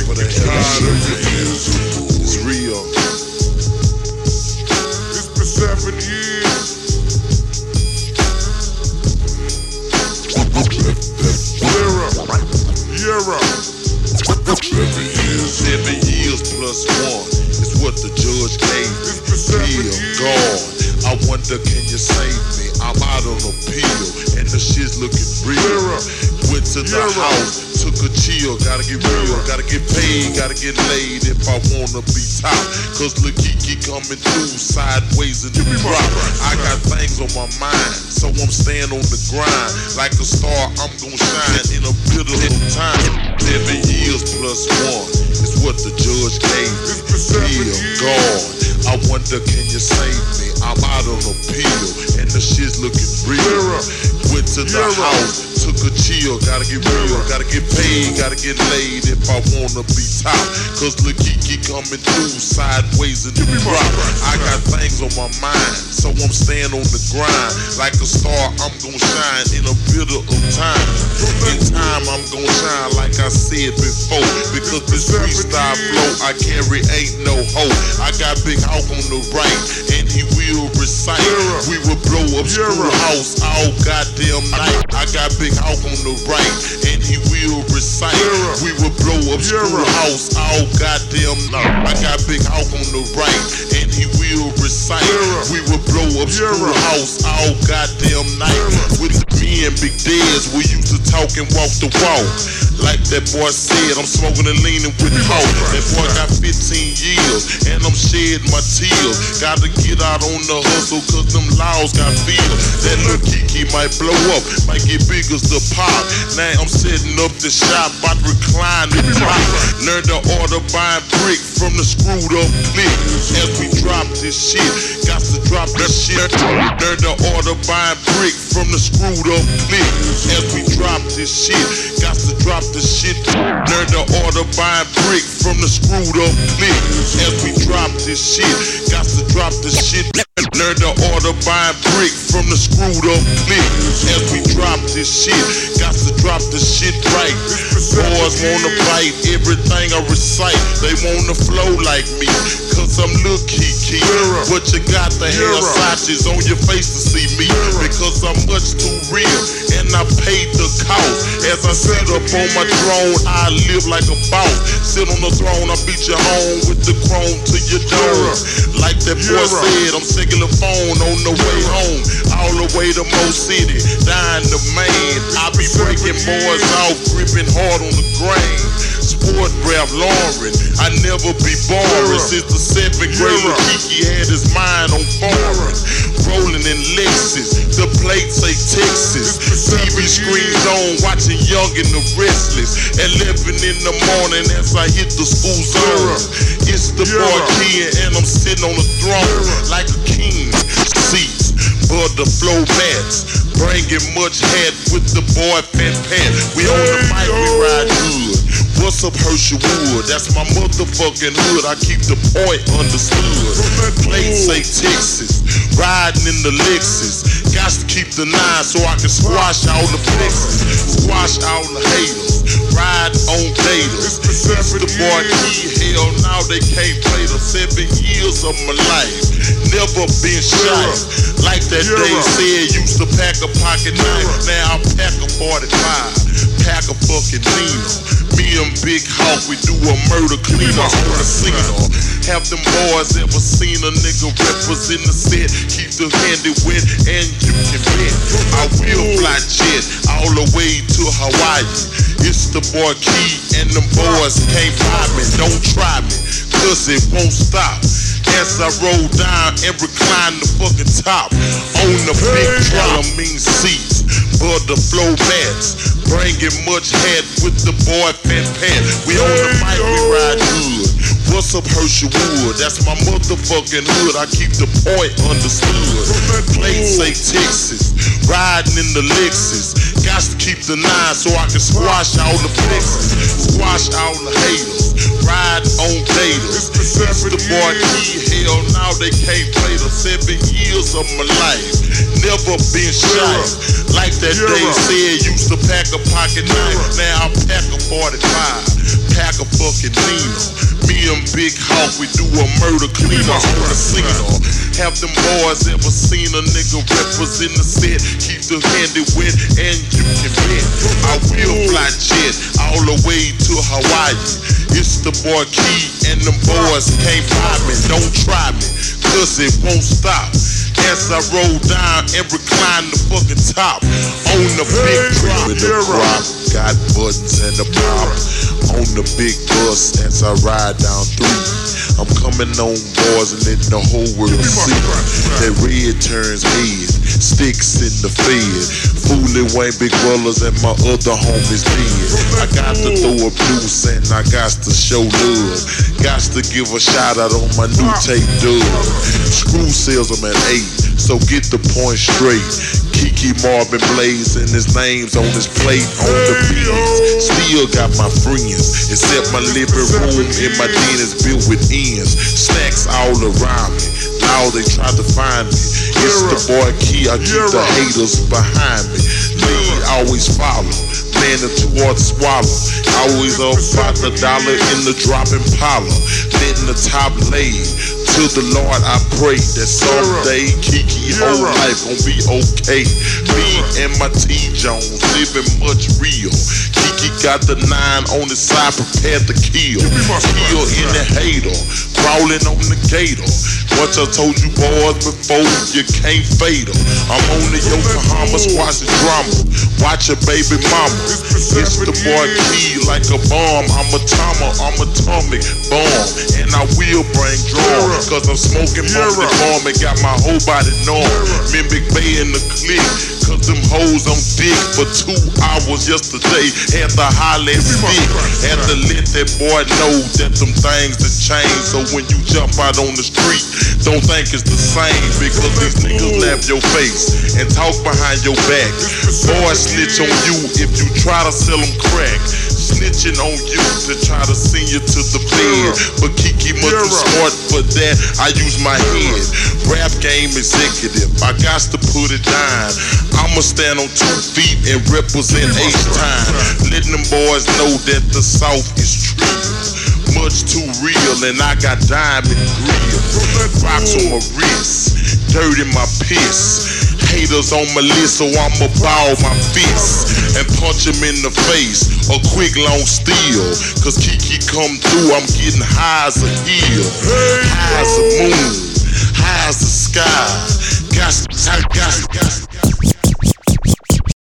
top of the hill. It's real. It's been seven years. Lyra, Yera. Seven years plus one is what the judge gave me. It's been seven Bill years. gone. I wonder, can you save me? I'm out on appeal, and the shit's looking real. Lyra, Went to the Lyra. house, took a chill. Gotta get real, gotta get paid, gotta get laid if I wanna be top. Cause Keke coming through sideways in the me my drop. I got things on my mind, so I'm staying on the grind. Like a star, I'm gonna shine in a pivotal time. Seven years plus one is what the judge gave me. It's been seven Bill years. gone. I wonder, can you save me? I'm out on appeal, and the shit's looking real. Went to the house, took a chill. Gotta get real, gotta get paid, gotta get laid if I wanna be top. Cause Lil Keke coming through sideways in the drop. I got things on my mind, so I'm staying on the grind. Like a star, I'm gonna shine in a bit of time. In time, I'm gonna shine I said before. Because this freestyle flow I carry ain't no hope. I got Big Hawk on the right, and he will recite. We will blow up schoolhouse all goddamn night. I got Big Hawk on the right, and he will recite. We will blow up schoolhouse all goddamn night. I got Big Hawk on the right, and he will recite. We will blow up schoolhouse all goddamn night. With me and Big Dez, we used to talk and walk the walk. Like that boy said, I'm smoking and leaning with Hawk. That boy got 15 years, and I'm shedding my tears. Gotta get out on the hustle, cause them laws got feel. That little Keke might blow up, might get big as the pop. Now I'm setting up the shop, about to recline the top. Learn the order buying brick from the screwed up click. As we drop this shit, got to drop this shit. Learn the order buying brick from the screwed up click. As we drop this shit, got to drop this shit. Learn to order buying brick from the screwed up click. As we drop this shit, got to drop this shit. Learn to order buying brick from the screwed up click. As we drop this shit, got to drop this shit right. Boys wanna fight everything I recite. They wanna flow like me, cause I'm Lil Keke. But you got to Lyra. sashes on your face to see me, because I'm much too real, and I paid cost. As I sit up on my throne, I live like a boss. Sit on the throne, I beat you home with the chrome to your dome. Like that boy said, I'm sick the phone on the way home. All the way to Mo City, dying the man. I be breaking boys off, gripping hard on the grain. Sport rap Lauren, I never be boring. Since the seventh grade. Keke had his mind on foreign. Rolling in Lexus, the plate say Texas. TV screens on, watching Young and the Restless. 11 in the morning as I hit the school zone. It's the boy Lyra. Ken, and I'm sitting on the throne like a king. Seats, but the flow mats. Bringing much head with the boy Fat Pat. We on the mic, we ride good. What's up, Herschelwood? That's my motherfucking hood. I keep the point understood. Plate say Texas, riding in the Lexus. Got to keep the nine so I can squash all the flexes, squash all the haters. Ride on been That's the boy key. Hell, now they can't play the seven years of my life. Never been shot. Like that day said, used to pack a pocket knife. Now I pack a 45. Pack a fucking Nino. Me and Big Hawk, we do a murder cleaner on the scene. Have them boys ever seen a nigga represent the set? Keep the handy wet and you can bet. I will fly jet all the way to Hawaii. It's the boy Key and them boys can't find me. Don't try me, cause it won't stop. As I roll down and recline the fucking top on the big Dramamine seats, but the flow mats, bringing much head with the boy Fat Pat. We on the mic, we ride good. What's up, Herschelwood? That's my motherfucking hood. I keep the point understood. Plate say Texas, riding in the Lexus. Got to keep the nine so I can squash all the fixes, squash all the haters, ride on daters. It's the boy Key, hell now they can't play the seven years of my life. Never been shot. Like that day said, used to pack a pocket knife. Now I pack a 45, pack a fucking Nino. Me and Big Hawk, we do a murder cleaner on the scene. Have them boys ever seen a nigga represent the set? Keep the handy wet and you can bet. I will fly jet all the way to Hawaii. It's the boy Key and them boys can't buy me. Don't try me, cause it won't stop. As I roll down and recline the fucking top on the big drop. With the crop, got buttons and the pop on the big bus as I ride down through. I'm coming on boys and letting the whole world see that red turns red, sticks in the fed. Fooling Wayne Big Brothers and my other homies dead. I got to throw a deuce and I got to show love. Got to give a shout out on my new tape dub. Screw sales I'm at eight, so get the point straight. Keke Marvin Blaze and his name's on his plate on the beats. Still got my friends, except my living room and my den is built with ends. Snacks all around me. Now they try to find me. It's the boy Key, I keep the haters behind me. Lead always follow. Man, the two hard to swallow. Always up about the dollar in the dropping parlor. Letting the top lay. To the Lord I pray that someday Keke whole life gon' be okay. Me and my T Jones living much real. Keke got the nine on his side, prepared to kill. Kill the hater, crawling on the gator. What I told you boys before, you can't fade fade 'em. I'm on the Yokohama squashing drama. Watch your baby mama. It's the boy Key like a bomb. I'm a Tama, I'm atomic bomb. And I will bring draw. Cause I'm smoking bumping bomb and got my whole body numb. Big Bay in the clique. Cause them hoes on dick for two hours yesterday. Had to holler and stick. Had to let that boy know that them things have changed. So when you jump out on the street, don't think it's the same. Because these niggas laugh your face and talk behind your back. Boy snitch on you if you try to sell them crack. Snitching on you to try to send you to the bed. But Keke much too smart for that. I use my head. Rap game executive. I got to put it down. I'ma stand on two feet and represent H time. Letting them boys know that the South is true. Much too real, and I got diamond grills. Rocks on my wrist, dirt in my piss. Haters on my list, so I'ma ball my fists and punch him in the face. A quick long steel, cause Keke come through, I'm getting high as a hill, high as a moon, high as the sky. Got, got, got, got.